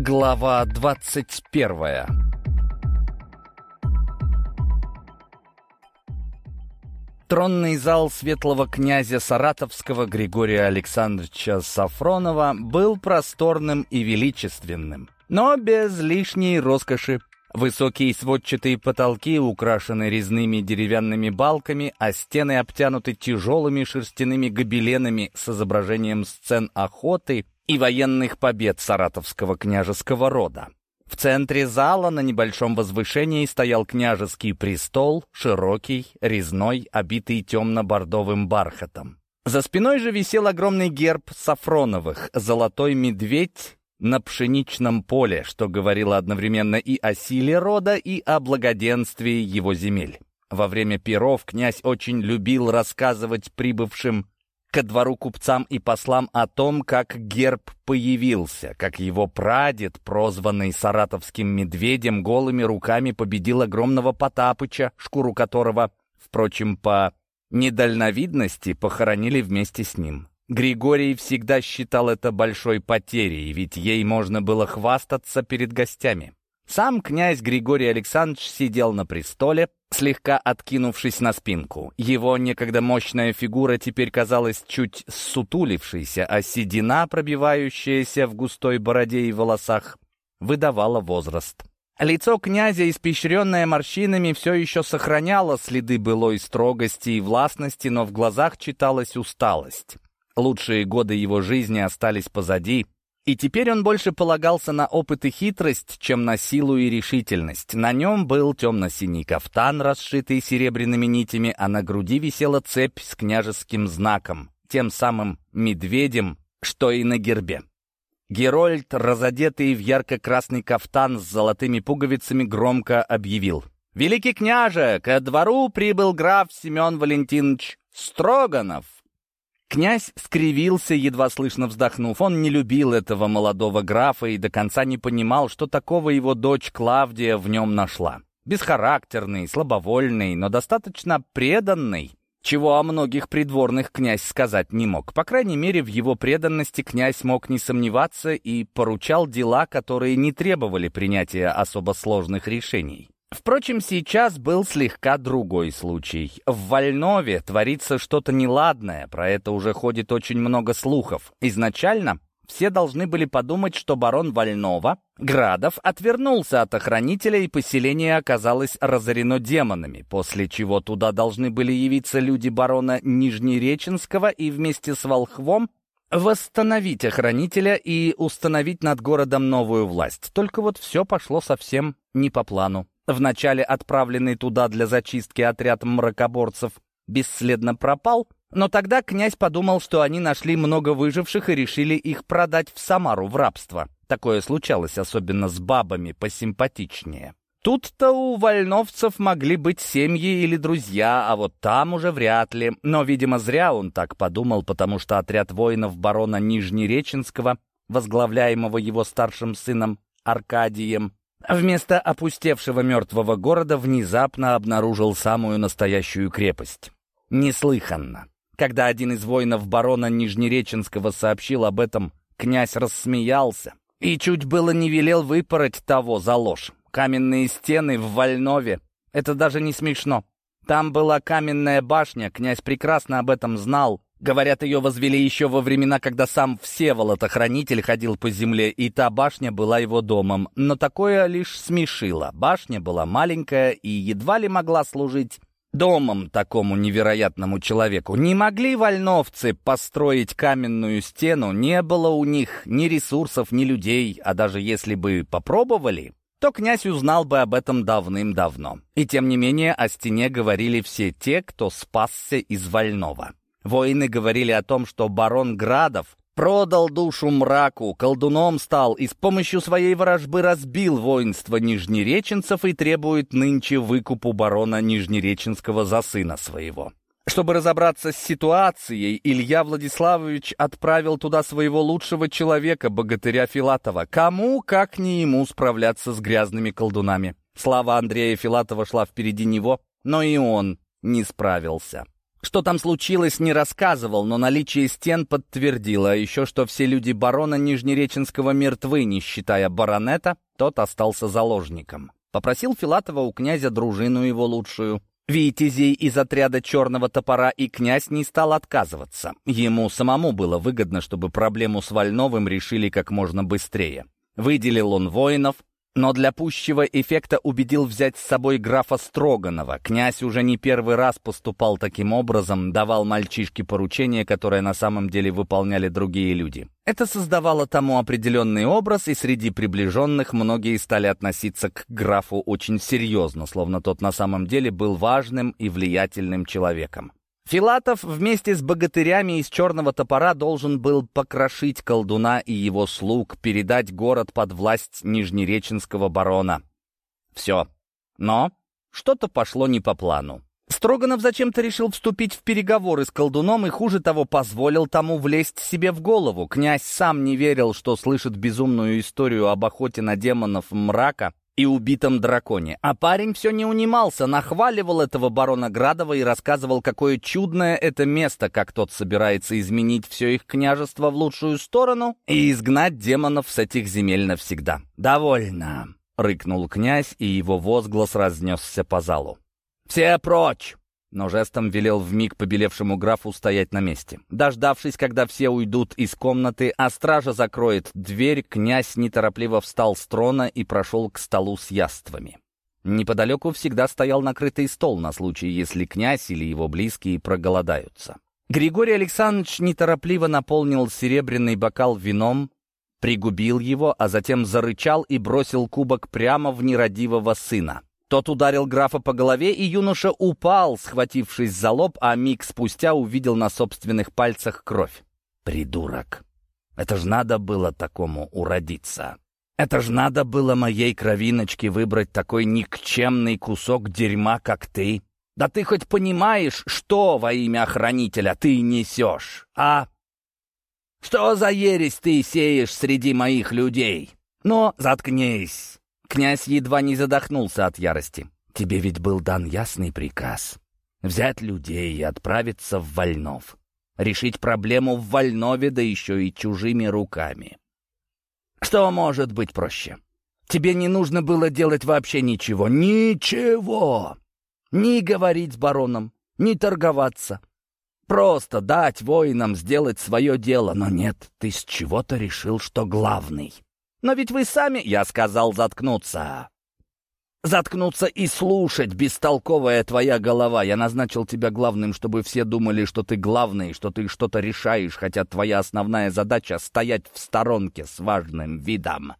Глава двадцать первая Тронный зал светлого князя Саратовского Григория Александровича Сафронова был просторным и величественным, но без лишней роскоши. Высокие сводчатые потолки украшены резными деревянными балками, а стены обтянуты тяжелыми шерстяными гобеленами с изображением сцен охоты и военных побед саратовского княжеского рода. В центре зала на небольшом возвышении стоял княжеский престол, широкий, резной, обитый темно-бордовым бархатом. За спиной же висел огромный герб Сафроновых, золотой медведь на пшеничном поле, что говорило одновременно и о силе рода, и о благоденствии его земель. Во время перов князь очень любил рассказывать прибывшим ко двору купцам и послам о том, как герб появился, как его прадед, прозванный саратовским медведем, голыми руками победил огромного Потапыча, шкуру которого, впрочем, по недальновидности похоронили вместе с ним. Григорий всегда считал это большой потерей, ведь ей можно было хвастаться перед гостями. Сам князь Григорий Александрович сидел на престоле, слегка откинувшись на спинку. Его некогда мощная фигура теперь казалась чуть сутулившейся, а седина, пробивающаяся в густой бороде и волосах, выдавала возраст. Лицо князя, испещренное морщинами, все еще сохраняло следы былой строгости и властности, но в глазах читалась усталость. Лучшие годы его жизни остались позади — и теперь он больше полагался на опыт и хитрость, чем на силу и решительность. На нем был темно-синий кафтан, расшитый серебряными нитями, а на груди висела цепь с княжеским знаком, тем самым медведем, что и на гербе. Герольд, разодетый в ярко-красный кафтан с золотыми пуговицами, громко объявил. «Великий княже, ко двору прибыл граф Семен Валентинович Строганов!» Князь скривился, едва слышно вздохнув. Он не любил этого молодого графа и до конца не понимал, что такого его дочь Клавдия в нем нашла. Бесхарактерный, слабовольный, но достаточно преданный, чего о многих придворных князь сказать не мог. По крайней мере, в его преданности князь мог не сомневаться и поручал дела, которые не требовали принятия особо сложных решений. Впрочем, сейчас был слегка другой случай. В Вольнове творится что-то неладное, про это уже ходит очень много слухов. Изначально все должны были подумать, что барон Вольнова, Градов, отвернулся от охранителя, и поселение оказалось разорено демонами, после чего туда должны были явиться люди барона Нижнереченского и вместе с Волхвом восстановить охранителя и установить над городом новую власть. Только вот все пошло совсем не по плану. Вначале отправленный туда для зачистки отряд мракоборцев бесследно пропал, но тогда князь подумал, что они нашли много выживших и решили их продать в Самару в рабство. Такое случалось, особенно с бабами посимпатичнее. Тут-то у вольновцев могли быть семьи или друзья, а вот там уже вряд ли. Но, видимо, зря он так подумал, потому что отряд воинов барона Нижнереченского, возглавляемого его старшим сыном Аркадием, Вместо опустевшего мертвого города внезапно обнаружил самую настоящую крепость. Неслыханно. Когда один из воинов барона Нижнереченского сообщил об этом, князь рассмеялся и чуть было не велел выпороть того за ложь. Каменные стены в Вольнове — это даже не смешно. Там была каменная башня, князь прекрасно об этом знал, Говорят, ее возвели еще во времена, когда сам Всеволод-охранитель ходил по земле, и та башня была его домом. Но такое лишь смешило. Башня была маленькая и едва ли могла служить домом такому невероятному человеку. Не могли вольновцы построить каменную стену, не было у них ни ресурсов, ни людей, а даже если бы попробовали, то князь узнал бы об этом давным-давно. И тем не менее о стене говорили все те, кто спасся из Вольнова. Воины говорили о том, что барон Градов продал душу мраку, колдуном стал и с помощью своей ворожбы разбил воинство нижнереченцев и требует нынче выкупу барона Нижнереченского за сына своего. Чтобы разобраться с ситуацией, Илья Владиславович отправил туда своего лучшего человека, богатыря Филатова. Кому, как не ему, справляться с грязными колдунами? Слава Андрея Филатова шла впереди него, но и он не справился. Что там случилось, не рассказывал, но наличие стен подтвердило, а еще что все люди барона Нижнереченского мертвы, не считая баронета, тот остался заложником. Попросил Филатова у князя дружину его лучшую, витязей из отряда «Черного топора», и князь не стал отказываться. Ему самому было выгодно, чтобы проблему с Вольновым решили как можно быстрее. Выделил он воинов, но для пущего эффекта убедил взять с собой графа Строганова. Князь уже не первый раз поступал таким образом, давал мальчишке поручения, которые на самом деле выполняли другие люди. Это создавало тому определенный образ, и среди приближенных многие стали относиться к графу очень серьезно, словно тот на самом деле был важным и влиятельным человеком. Филатов вместе с богатырями из черного топора должен был покрошить колдуна и его слуг, передать город под власть нижнереченского барона. Все. Но что-то пошло не по плану. Строганов зачем-то решил вступить в переговоры с колдуном и, хуже того, позволил тому влезть себе в голову. Князь сам не верил, что слышит безумную историю об охоте на демонов мрака и убитом драконе. А парень все не унимался, нахваливал этого барона Градова и рассказывал, какое чудное это место, как тот собирается изменить все их княжество в лучшую сторону и изгнать демонов с этих земель навсегда. «Довольно!» — рыкнул князь, и его возглас разнесся по залу. «Все прочь! Но жестом велел вмиг побелевшему графу стоять на месте. Дождавшись, когда все уйдут из комнаты, а стража закроет дверь, князь неторопливо встал с трона и прошел к столу с яствами. Неподалеку всегда стоял накрытый стол на случай, если князь или его близкие проголодаются. Григорий Александрович неторопливо наполнил серебряный бокал вином, пригубил его, а затем зарычал и бросил кубок прямо в нерадивого сына. Тот ударил графа по голове, и юноша упал, схватившись за лоб, а миг спустя увидел на собственных пальцах кровь. «Придурок! Это ж надо было такому уродиться! Это ж надо было моей кровиночке выбрать такой никчемный кусок дерьма, как ты! Да ты хоть понимаешь, что во имя охранителя ты несешь, а? Что за ересь ты сеешь среди моих людей? Но заткнись!» Князь едва не задохнулся от ярости. «Тебе ведь был дан ясный приказ. Взять людей и отправиться в Вольнов. Решить проблему в Вольнове, да еще и чужими руками. Что может быть проще? Тебе не нужно было делать вообще ничего. Ничего! Ни говорить с бароном, ни торговаться. Просто дать воинам сделать свое дело. Но нет, ты с чего-то решил, что главный. Но ведь вы сами...» Я сказал заткнуться. «Заткнуться и слушать, бестолковая твоя голова. Я назначил тебя главным, чтобы все думали, что ты главный, что ты что-то решаешь, хотя твоя основная задача — стоять в сторонке с важным видом».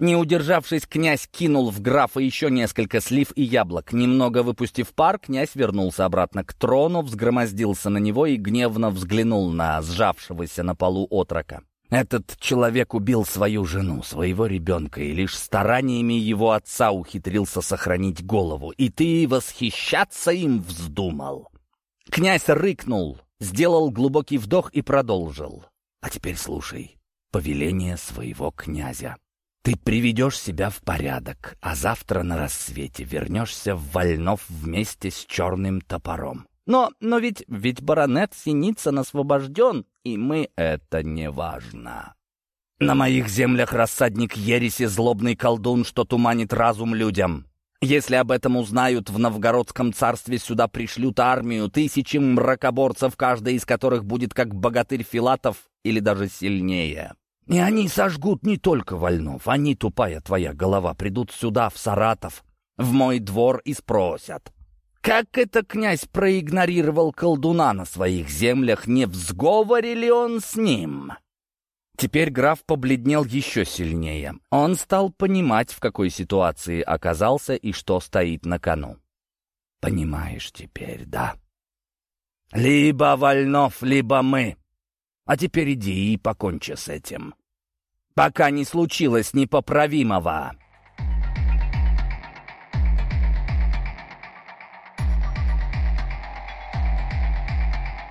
Не удержавшись, князь кинул в графа еще несколько слив и яблок. Немного выпустив пар, князь вернулся обратно к трону, взгромоздился на него и гневно взглянул на сжавшегося на полу отрока. Этот человек убил свою жену, своего ребенка, и лишь стараниями его отца ухитрился сохранить голову. И ты восхищаться им вздумал. Князь рыкнул, сделал глубокий вдох и продолжил. А теперь слушай повеление своего князя. Ты приведешь себя в порядок, а завтра на рассвете вернешься в Вольнов вместе с черным топором. Но, но ведь, ведь баронет Синицын освобожден, и мы это не важно. На моих землях рассадник ереси злобный колдун, что туманит разум людям. Если об этом узнают, в новгородском царстве сюда пришлют армию, тысячи мракоборцев, каждый из которых будет как богатырь Филатов или даже сильнее. И они сожгут не только вольнов, они, тупая твоя голова, придут сюда, в Саратов, в мой двор и спросят, как это князь проигнорировал колдуна на своих землях, не в ли он с ним? Теперь граф побледнел еще сильнее. Он стал понимать, в какой ситуации оказался и что стоит на кону. Понимаешь теперь, да? Либо Вольнов, либо мы. А теперь иди и покончи с этим. Пока не случилось непоправимого.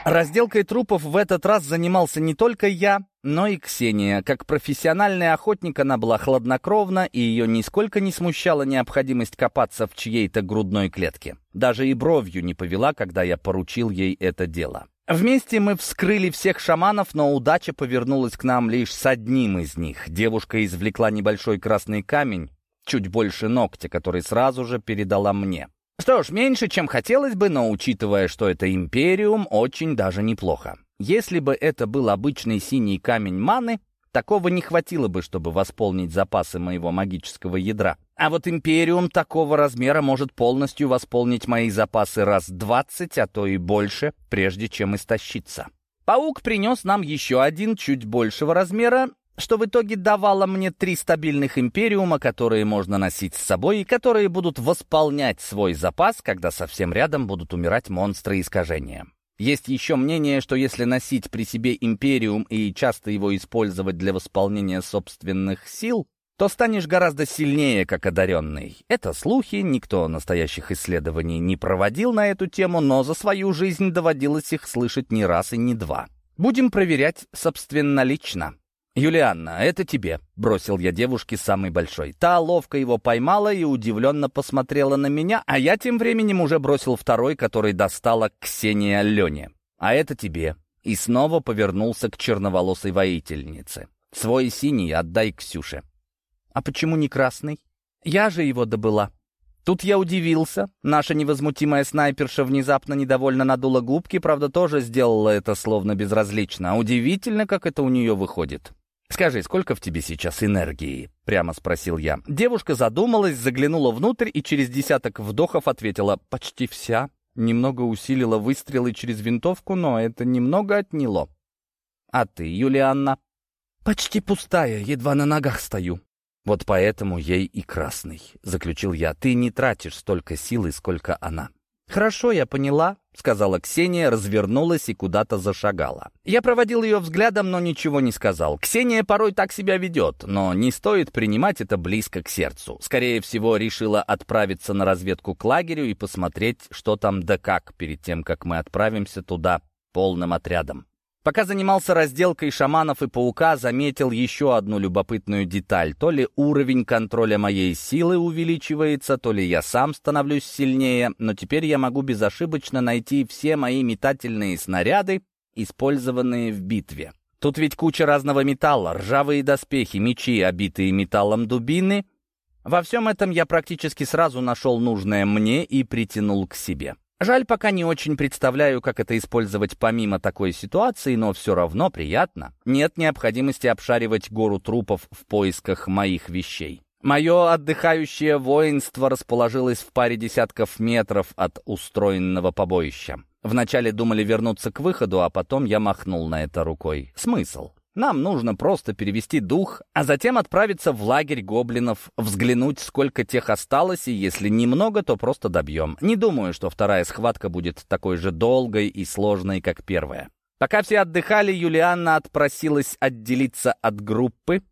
Разделкой трупов в этот раз занимался не только я, но и Ксения. Как профессиональный охотник она была хладнокровна, и ее нисколько не смущала необходимость копаться в чьей-то грудной клетке. Даже и бровью не повела, когда я поручил ей это дело. Вместе мы вскрыли всех шаманов, но удача повернулась к нам лишь с одним из них. Девушка извлекла небольшой красный камень, чуть больше ногтя, который сразу же передала мне. Что ж, меньше, чем хотелось бы, но учитывая, что это Империум, очень даже неплохо. Если бы это был обычный синий камень маны, такого не хватило бы, чтобы восполнить запасы моего магического ядра. А вот Империум такого размера может полностью восполнить мои запасы раз двадцать, а то и больше, прежде чем истощиться. Паук принес нам еще один, чуть большего размера, что в итоге давало мне три стабильных империума, которые можно носить с собой и которые будут восполнять свой запас, когда совсем рядом будут умирать монстры искажения. Есть еще мнение, что если носить при себе империум и часто его использовать для восполнения собственных сил, то станешь гораздо сильнее, как одаренный. Это слухи, никто настоящих исследований не проводил на эту тему, но за свою жизнь доводилось их слышать не раз и не два. Будем проверять собственнолично. «Юлианна, это тебе», — бросил я девушке самый большой. Та ловко его поймала и удивленно посмотрела на меня, а я тем временем уже бросил второй, который достала Ксения Лене. «А это тебе». И снова повернулся к черноволосой воительнице. «Свой синий отдай Ксюше». «А почему не красный?» «Я же его добыла». Тут я удивился. Наша невозмутимая снайперша внезапно недовольно надула губки, правда, тоже сделала это словно безразлично. Удивительно, как это у нее выходит. «Скажи, сколько в тебе сейчас энергии?» — прямо спросил я. Девушка задумалась, заглянула внутрь и через десяток вдохов ответила «почти вся». Немного усилила выстрелы через винтовку, но это немного отняло. «А ты, Юлианна?» «Почти пустая, едва на ногах стою». «Вот поэтому ей и красный», — заключил я. «Ты не тратишь столько силы, сколько она». «Хорошо, я поняла», — сказала Ксения, развернулась и куда-то зашагала. Я проводил ее взглядом, но ничего не сказал. Ксения порой так себя ведет, но не стоит принимать это близко к сердцу. Скорее всего, решила отправиться на разведку к лагерю и посмотреть, что там да как, перед тем, как мы отправимся туда полным отрядом. Пока занимался разделкой шаманов и паука, заметил еще одну любопытную деталь. То ли уровень контроля моей силы увеличивается, то ли я сам становлюсь сильнее, но теперь я могу безошибочно найти все мои метательные снаряды, использованные в битве. Тут ведь куча разного металла, ржавые доспехи, мечи, обитые металлом дубины. Во всем этом я практически сразу нашел нужное мне и притянул к себе. Жаль, пока не очень представляю, как это использовать помимо такой ситуации, но все равно приятно. Нет необходимости обшаривать гору трупов в поисках моих вещей. Мое отдыхающее воинство расположилось в паре десятков метров от устроенного побоища. Вначале думали вернуться к выходу, а потом я махнул на это рукой. Смысл? Нам нужно просто перевести дух, а затем отправиться в лагерь гоблинов, взглянуть, сколько тех осталось, и если немного, то просто добьем. Не думаю, что вторая схватка будет такой же долгой и сложной, как первая. Пока все отдыхали, Юлианна отпросилась отделиться от группы,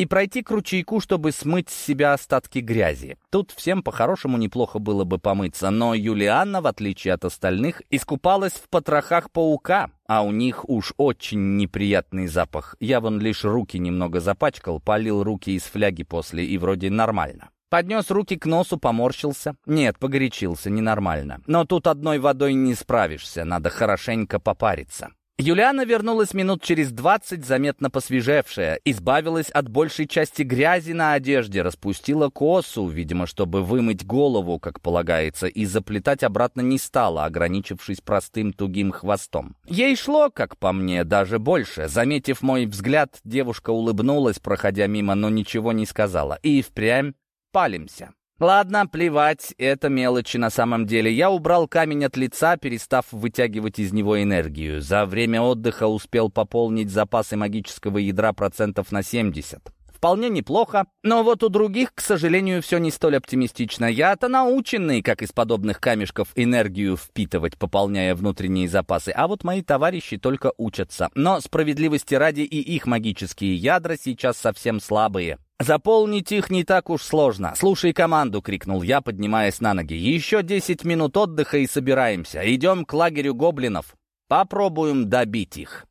и пройти к ручейку, чтобы смыть с себя остатки грязи. Тут всем по-хорошему неплохо было бы помыться, но Юлианна, в отличие от остальных, искупалась в потрохах паука, а у них уж очень неприятный запах. Я вон лишь руки немного запачкал, полил руки из фляги после, и вроде нормально. Поднес руки к носу, поморщился. Нет, погорячился, ненормально. Но тут одной водой не справишься, надо хорошенько попариться. Юлиана вернулась минут через двадцать, заметно посвежевшая, избавилась от большей части грязи на одежде, распустила косу, видимо, чтобы вымыть голову, как полагается, и заплетать обратно не стала, ограничившись простым тугим хвостом. Ей шло, как по мне, даже больше. Заметив мой взгляд, девушка улыбнулась, проходя мимо, но ничего не сказала. И впрямь палимся. Ладно, плевать, это мелочи на самом деле. Я убрал камень от лица, перестав вытягивать из него энергию. За время отдыха успел пополнить запасы магического ядра процентов на 70. Вполне неплохо, но вот у других, к сожалению, все не столь оптимистично. Я-то наученный, как из подобных камешков энергию впитывать, пополняя внутренние запасы, а вот мои товарищи только учатся. Но справедливости ради и их магические ядра сейчас совсем слабые. «Заполнить их не так уж сложно. Слушай команду!» — крикнул я, поднимаясь на ноги. «Еще десять минут отдыха и собираемся. Идем к лагерю гоблинов. Попробуем добить их».